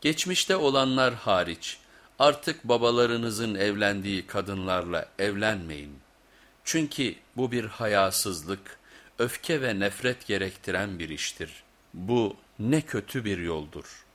Geçmişte olanlar hariç artık babalarınızın evlendiği kadınlarla evlenmeyin. Çünkü bu bir hayasızlık, öfke ve nefret gerektiren bir iştir. Bu ne kötü bir yoldur.''